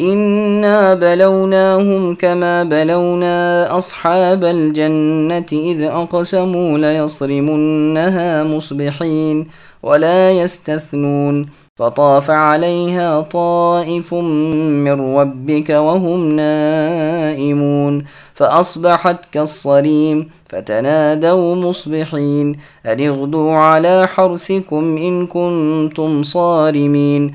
إنا بلوناهم كما بلونا أصحاب الجنة إذ أقسموا ليصرمنها مصبحين ولا يستثنون فطاف عليها طائف من ربك وهم نائمون فأصبحت كالصريم فتنادوا مصبحين أن اغدوا على حرثكم إن كنتم صارمين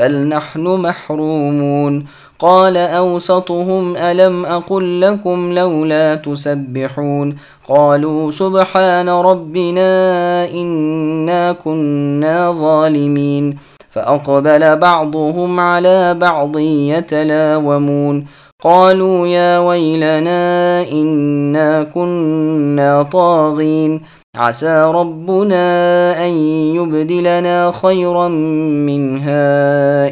بل نحن محرومون. قال أوسطهم ألم أقل لكم لولا تسبحون؟ قالوا سبحان ربنا إنا كنا ظالمين. فأقبل بعضهم على بعض يتلاومون. قالوا يا ويلنا إنا كنا طاغين. عسى ربنا أن يبدلنا خيرا منها.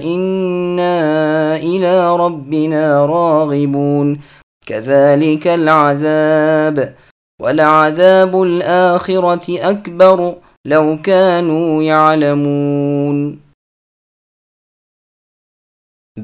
إنا إلى ربنا راغبون. كذلك العذاب. ولعذاب الآخرة أكبر لو كانوا يعلمون.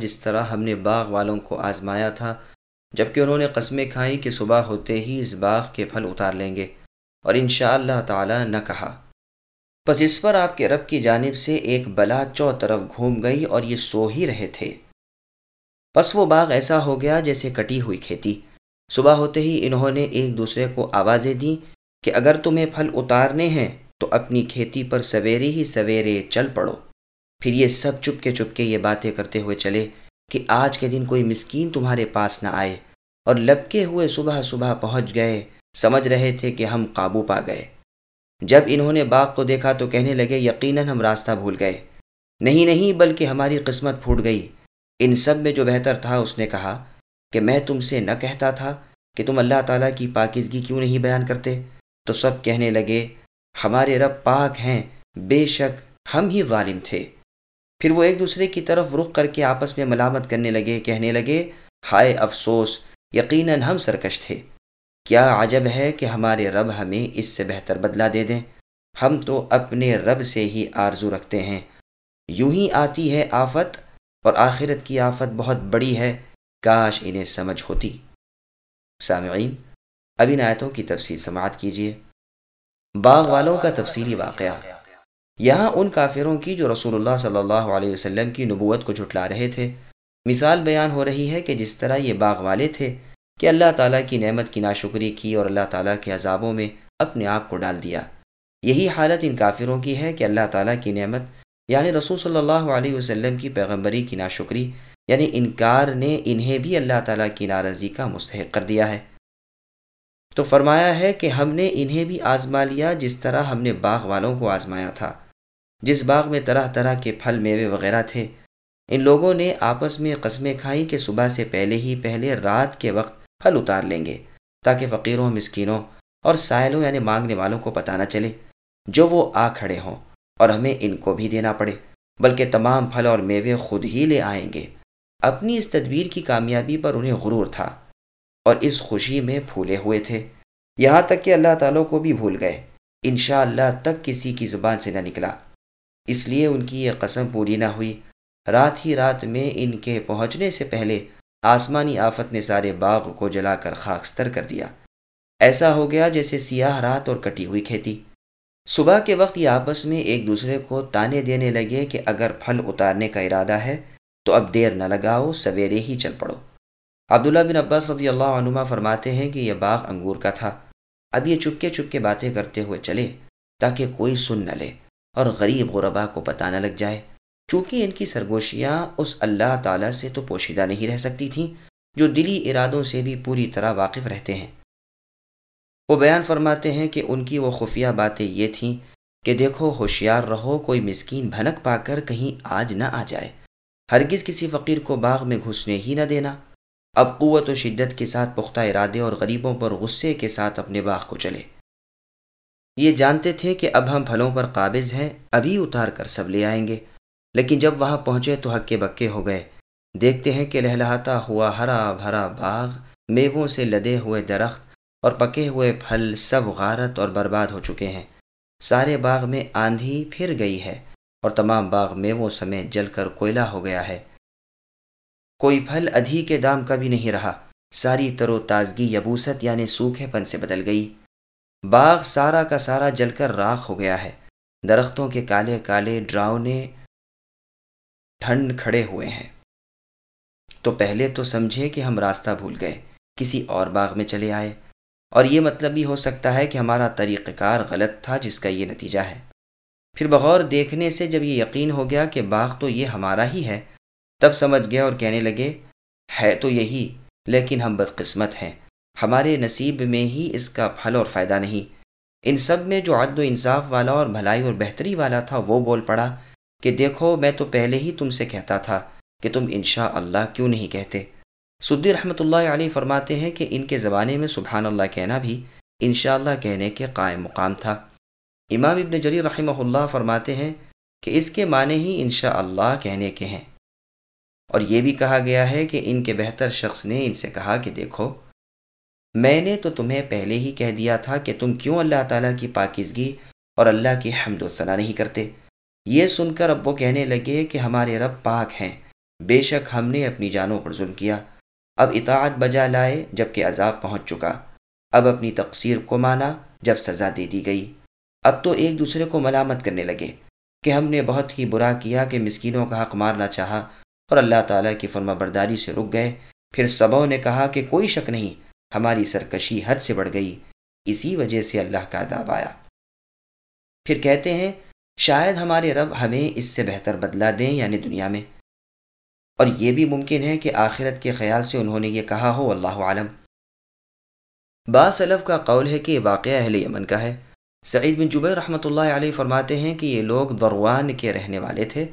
جس طرح ہم نے باغ والوں کو آزمایا تھا۔ جبکہ انہوں نے قسمیں کھائیں کہ صبح ہوتے ہی اس باغ کے پھل اتار لیں گے اور انشاءاللہ اللہ تعالیٰ نہ کہا۔ بس اس پر آپ کے رب کی جانب سے ایک بلا چو طرف گھوم گئی اور یہ سو ہی رہے تھے۔ بس وہ باغ ایسا ہو گیا جیسے کٹی ہوئی کھیتی۔ صبح ہوتے ہی انہوں نے ایک دوسرے کو آوازیں دیں کہ اگر تمہیں پھل اتارنے ہیں تو اپنی کھیتی پر سویرے ہی سویرے چل پڑو۔ پھر یہ سب چپ کے چپ کے یہ باتیں کرتے ہوئے چلے۔ کہ آج کے دن کوئی مسکین تمہارے پاس نہ آئے۔ اور لپکے ہوئے صبح صبح پہنچ گئے۔ سمجھ رہے تھے کہ ہم قابو پا گئے۔ جب انہوں نے باغ کو دیکھا تو کہنے لگے، یقیناً ہم راستہ بھول گئے۔ نہیں نہیں، بلکہ ہماری قسمت پھوٹ گئی۔ ان سب میں جو بہتر تھا، اس نے کہا کہ میں تم سے نہ کہتا تھا کہ تم اللہ تعالیٰ کی پاکیزگی کیوں نہیں بیان کرتے۔ تو سب کہنے لگے، ہمارے رب پاک ہیں، بے شک ہم ہی ظالم تھے۔ پھر وہ ایک دوسرے کی طرف رخ کر کے آپس میں ملامت کرنے لگے، کہنے لگے، ہائے افسوس، یقیناً ہم سرکش تھے۔ کیا عجب ہے کہ ہمارے رب ہمیں اس سے بہتر بدلہ دے دیں۔ ہم تو اپنے رب سے ہی آرزو رکھتے ہیں۔ یوں ہی آتی ہے آفت، اور آخرت کی آفت بہت بڑی ہے۔ کاش انہیں سمجھ ہوتی۔ سامعین، اب ان آیتوں کی تفصیل سماعت کیجیے۔ باغ والوں کا تفصیلی واقعہ۔ یہاں ان کافروں کی جو رسول اللہ صلی اللہ علیہ وسلم کی نبوت کو جھٹلا رہے تھے۔ مثال بیان ہو رہی ہے کہ جس طرح یہ باغ والے تھے کہ اللہ تعالیٰ کی نعمت کی ناشکری کی اور اللہ تعالیٰ کے عذابوں میں اپنے آپ کو ڈال دیا۔ یہی حالت ان کافروں کی ہے کہ اللہ تعالیٰ کی نعمت یعنی رسول صلی اللہ علیہ وسلم کی پیغمبری کی ناشکری یعنی انکار نے انہیں بھی اللہ تعالیٰ کی ناراضی کا مستحق کر دیا ہے۔ تو فرمایا ہے کہ ہم نے انہیں بھی آزما لیا جس طرح ہم نے باغ والوں کو آزمایا تھا، جس باغ میں طرح طرح کے پھل، میوے وغیرہ تھے۔ ان لوگوں نے آپس میں قسمیں کھائیں کہ صبح سے پہلے ہی پہلے رات کے وقت پھل اتار لیں گے، تاکہ فقیروں، مسکینوں اور سائلوں یعنی مانگنے والوں کو پتہ نہ چلے جو وہ آ کھڑے ہوں اور ہمیں ان کو بھی دینا پڑے، بلکہ تمام پھل اور میوے خود ہی لے آئیں گے۔ اپنی اس تدبیر کی کامیابی پر انہیں غرور تھا۔ اور اس خوشی میں پھولے ہوئے تھے۔ یہاں تک کہ اللہ تعالیٰ کو بھی بھول گئے۔ انشاءاللہ اللہ تک کسی کی زبان سے نہ نکلا۔ اس لیے ان کی یہ قسم پوری نہ ہوئی۔ رات ہی رات میں ان کے پہنچنے سے پہلے آسمانی آفت نے سارے باغ کو جلا کر خاکستر کر دیا۔ ایسا ہو گیا جیسے سیاہ رات اور کٹی ہوئی کھیتی۔ صبح کے وقت یہ آپس میں ایک دوسرے کو تانے دینے لگے کہ اگر پھل اتارنے کا ارادہ ہے تو اب دیر نہ لگاؤ، سویرے ہی چل پڑو۔ عبداللہ بن عباس رضی اللہ عنما فرماتے ہیں کہ یہ باغ انگور کا تھا۔ اب یہ چپکے چپکے باتیں کرتے ہوئے چلے تاکہ کوئی سن نہ لے اور غریب غربا کو پتہ نہ لگ جائے۔ چونکہ ان کی سرگوشیاں اس اللہ تعالیٰ سے تو پوشیدہ نہیں رہ سکتی تھیں، جو دلی ارادوں سے بھی پوری طرح واقف رہتے ہیں۔ وہ بیان فرماتے ہیں کہ ان کی وہ خفیہ باتیں یہ تھیں کہ دیکھو، ہوشیار رہو، کوئی مسکین بھنک پا کر کہیں آج نہ آ جائے۔ ہرگز کسی فقیر کو باغ میں گھسنے ہی نہ دینا۔ اب قوت و شدت کے ساتھ پختہ ارادے اور غریبوں پر غصے کے ساتھ اپنے باغ کو چلے۔ یہ جانتے تھے کہ اب ہم پھلوں پر قابض ہیں، ابھی اتار کر سب لے آئیں گے۔ لیکن جب وہاں پہنچے تو ہکے بکے ہو گئے۔ دیکھتے ہیں کہ لہلہاتا ہوا ہرا بھرا باغ میووں سے لدے ہوئے درخت اور پکے ہوئے پھل سب غارت اور برباد ہو چکے ہیں۔ سارے باغ میں آندھی پھر گئی ہے اور تمام باغ میووں سمیت جل کر کوئلہ ہو گیا ہے۔ کوئی پھل ادھی کے دام کا بھی نہیں رہا۔ ساری تر و تازگی یبوست یعنی سوکھے پن سے بدل گئی۔ باغ سارا کا سارا جل کر راکھ ہو گیا ہے۔ درختوں کے کالے کالے ڈراؤنے ٹھنڈ کھڑے ہوئے ہیں۔ تو پہلے تو سمجھے کہ ہم راستہ بھول گئے، کسی اور باغ میں چلے آئے۔ اور یہ مطلب بھی ہو سکتا ہے کہ ہمارا طریقہ کار غلط تھا جس کا یہ نتیجہ ہے۔ پھر بغور دیکھنے سے جب یہ یقین ہو گیا کہ باغ تو یہ ہمارا ہی ہے تب سمجھ گیا اور کہنے لگے، ہے تو یہی، لیکن ہم بدقسمت ہیں۔ ہمارے نصیب میں ہی اس کا پھل اور فائدہ نہیں۔ ان سب میں جو عد و انصاف والا اور بھلائی اور بہتری والا تھا، وہ بول پڑا کہ دیکھو، میں تو پہلے ہی تم سے کہتا تھا کہ تم انشاء اللہ کیوں نہیں کہتے۔ سدی رحمۃ اللہ علیہ فرماتے ہیں کہ ان کے زمانے میں سبحان اللہ کہنا بھی انشاء اللہ کہنے کے قائم مقام تھا۔ امام ابن جری رحمہ اللہ فرماتے ہیں کہ اس کے معنی ہی انشاء اللہ کہنے کے ہیں۔ اور یہ بھی کہا گیا ہے کہ ان کے بہتر شخص نے ان سے کہا کہ دیکھو، میں نے تو تمہیں پہلے ہی کہہ دیا تھا کہ تم کیوں اللہ تعالیٰ کی پاکیزگی اور اللہ کی حمد و ثنا نہیں کرتے۔ یہ سن کر اب وہ کہنے لگے کہ ہمارے رب پاک ہیں۔ بے شک ہم نے اپنی جانوں پر ظلم کیا۔ اب اطاعت بجا لائے جبکہ عذاب پہنچ چکا۔ اب اپنی تقصیر کو مانا جب سزا دے دی گئی۔ اب تو ایک دوسرے کو ملامت کرنے لگے کہ ہم نے بہت ہی برا کیا کہ مسکینوں کا حق مارنا چاہا۔ اور اللہ تعالیٰ کی فرما برداری سے رک گئے۔ پھر سبوں نے کہا کہ کوئی شک نہیں، ہماری سرکشی حد سے بڑھ گئی۔ اسی وجہ سے اللہ کا عذاب آیا۔ پھر کہتے ہیں، شاید ہمارے رب ہمیں اس سے بہتر بدلا دیں یعنی دنیا میں۔ اور یہ بھی ممکن ہے کہ آخرت کے خیال سے انہوں نے یہ کہا ہو اللہ عالم۔ بعض کا قول ہے کہ یہ واقعہ اہل یمن کا ہے۔ سعید بن جبیر رحمۃ اللہ علیہ فرماتے ہیں کہ یہ لوگ دروان کے رہنے والے تھے۔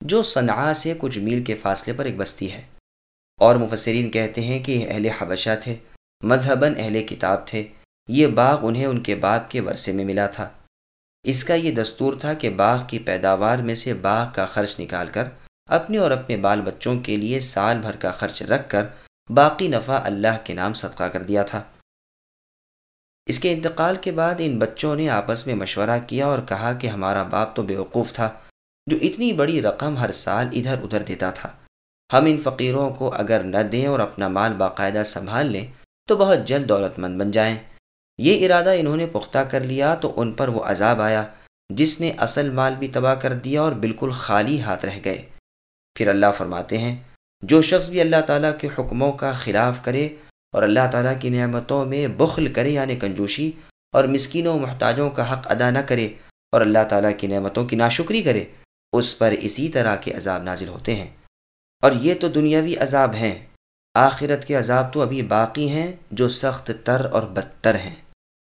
جو صنعا سے کچھ میل کے فاصلے پر ایک بستی ہے۔ اور مفسرین کہتے ہیں کہ یہ اہل حبشہ تھے، مذہباً اہل کتاب تھے۔ یہ باغ انہیں ان کے باپ کے ورثے میں ملا تھا۔ اس کا یہ دستور تھا کہ باغ کی پیداوار میں سے باغ کا خرچ نکال کر اپنے اور اپنے بال بچوں کے لیے سال بھر کا خرچ رکھ کر باقی نفع اللہ کے نام صدقہ کر دیا تھا۔ اس کے انتقال کے بعد ان بچوں نے آپس میں مشورہ کیا اور کہا کہ ہمارا باپ تو بیوقوف تھا۔ جو اتنی بڑی رقم ہر سال ادھر ادھر دیتا تھا۔ ہم ان فقیروں کو اگر نہ دیں اور اپنا مال باقاعدہ سنبھال لیں، تو بہت جلد دولت مند بن جائیں۔ یہ ارادہ انہوں نے پختہ کر لیا تو ان پر وہ عذاب آیا، جس نے اصل مال بھی تباہ کر دیا اور بالکل خالی ہاتھ رہ گئے۔ پھر اللہ فرماتے ہیں، جو شخص بھی اللہ تعالیٰ کے حکموں کا خلاف کرے اور اللہ تعالیٰ کی نعمتوں میں بخل کرے یعنی کنجوشی اور مسکینوں و محتاجوں کا حق ادا نہ کرے اور اللہ تعالیٰ کی نعمتوں کی ناشکری کرے اس پر اسی طرح کے عذاب نازل ہوتے ہیں۔ اور یہ تو دنیاوی عذاب ہیں، آخرت کے عذاب تو ابھی باقی ہیں جو سخت تر اور بدتر ہیں۔